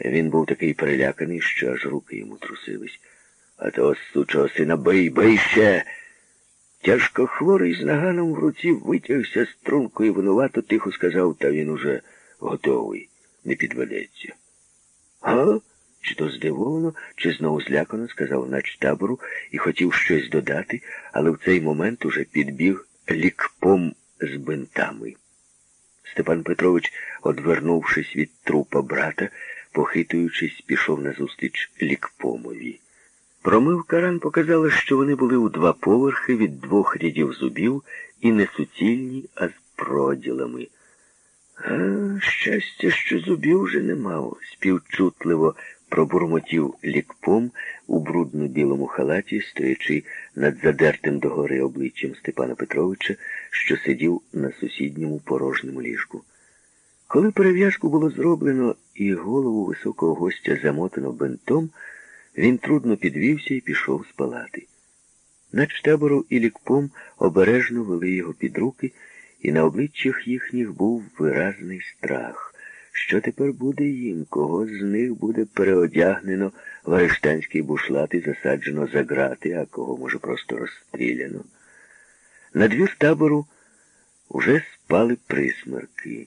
Він був такий переляканий, що аж руки йому трусились. А того сучого сина бий, бий ще. Тяжко хворий з наганом в руці витягся стрункою винувато, тихо сказав, та він уже готовий, не підведеться. Га? Чи то здивовано, чи знову злякано, сказав нач табору і хотів щось додати, але в цей момент уже підбіг лікпом з бинтами. Степан Петрович, одвернувшись від трупа брата, похитуючись, пішов назустріч лікпомові. Промивка ран показала, що вони були у два поверхи від двох рядів зубів і не суцільні, а з проділами. А, щастя, що зубів вже не мав, співчутливо пробурмотів лікпом у брудно-білому халаті, стоячи над задертим догори обличчям Степана Петровича, що сидів на сусідньому порожньому ліжку. Коли перев'язку було зроблено і голову високого гостя замотано бентом, він трудно підвівся і пішов з палати. Начтабору і лікпом обережно вели його під руки, і на обличчях їхніх був виразний страх. Що тепер буде їм, кого з них буде переодягнено в арештанський бушлат і засаджено за грати, а кого, може, просто розстріляно. На двір табору уже спали присмерки.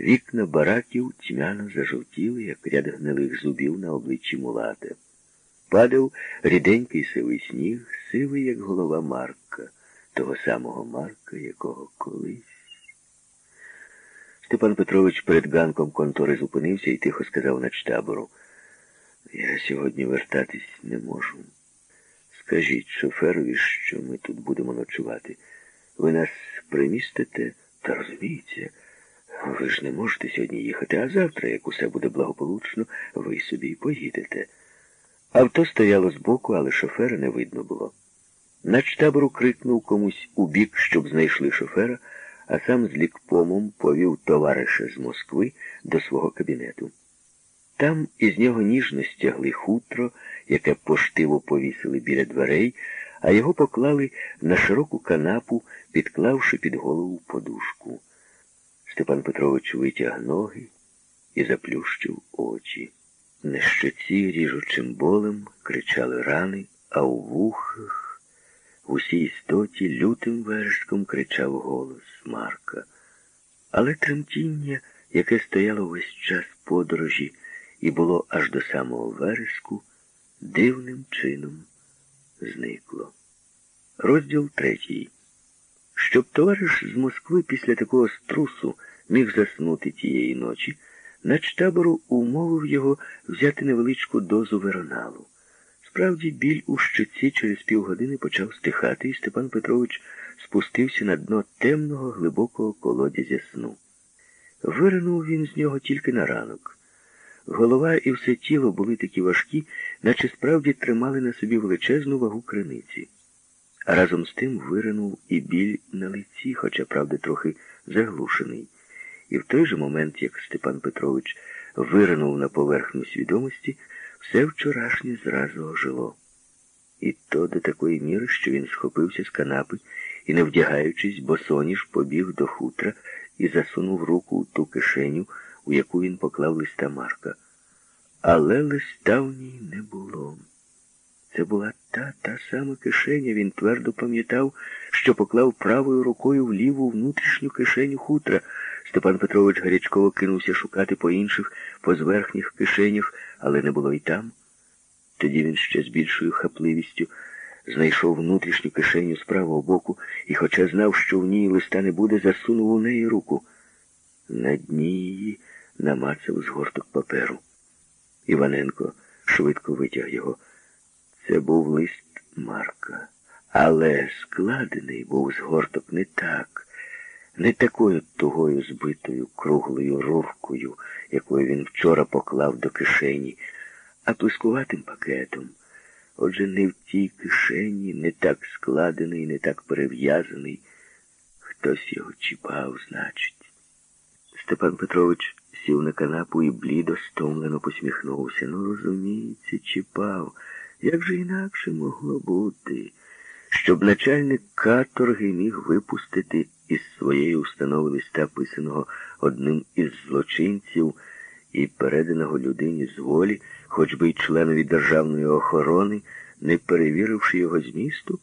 Вікна бараків тьмяно зажовтіли, як ряд гнилих зубів на обличчі мулата. Падав ріденький сивий сніг, сивий, як голова Марка, того самого Марка, якого колись. Степан Петрович перед ганком контори зупинився і тихо сказав начтабору. Я сьогодні вертатись не можу. Скажіть шоферові, що ми тут будемо ночувати. Ви нас примістите, та розумієте, ви ж не можете сьогодні їхати, а завтра, як усе буде благополучно, ви собі поїдете. Авто стояло збоку, але шофера не видно було. Начтабору крикнув комусь у бік, щоб знайшли шофера, а сам з лікпомом повів товариша з Москви до свого кабінету. Там із нього ніжно стягли хутро, яке поштиво повісили біля дверей, а його поклали на широку канапу, підклавши під голову подушку. Степан Петрович витяг ноги і заплющив очі. На щоці ріжучим болем кричали рани, а у вухах в усій істоті лютим вершком кричав голос Марка. Але тремтіння, яке стояло весь час подорожі і було аж до самого вереску, дивним чином зникло. Розділ третій. Щоб товариш з Москви після такого струсу міг заснути тієї ночі, начтабору умовив його взяти невеличку дозу вероналу. Справді, біль у щоці через півгодини почав стихати, і Степан Петрович спустився на дно темного, глибокого колодязя сну. Виринув він з нього тільки на ранок. Голова і все тіло були такі важкі, наче справді тримали на собі величезну вагу криниці. Разом з тим виринув і біль на лиці, хоча, правда, трохи заглушений. І в той же момент, як Степан Петрович виринув на поверхню свідомості, все вчорашнє зразу ожило. І то до такої міри, що він схопився з канапи і, не вдягаючись, босоніж побіг до хутра і засунув руку у ту кишеню, у яку він поклав листа Марка. Але листа в ній не було. Це була та та сама кишеня, він твердо пам'ятав, що поклав правою рукою в ліву внутрішню кишеню хутра. Степан Петрович гарячково кинувся шукати по інших, по зверхніх кишенях, але не було й там. Тоді він ще з більшою хапливістю знайшов внутрішню кишеню з правого боку і, хоча знав, що в ній листа не буде, засунув у неї руку. На дні її намацав згорток паперу. Іваненко швидко витяг його. Це був лист Марка, але складений був згорток не так, не такою тугою збитою круглою руркою, якою він вчора поклав до кишені, а плескуватим пакетом. Отже, не в тій кишені, не так складений, не так перев'язаний. Хтось його чіпав, значить. Степан Петрович сів на канапу і блідо стомлено посміхнувся. Ну, розуміється, чіпав. Як же інакше могло бути, щоб начальник каторги міг випустити із своєї установи листа, писаного одним із злочинців, і переданого людині з волі, хоч би й членові державної охорони, не перевіривши його змісту?